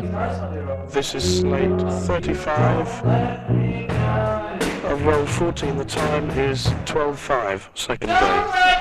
This is slate 35 of roll 14. The time is 12.5, second day.